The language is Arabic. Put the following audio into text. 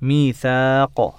ميثاق.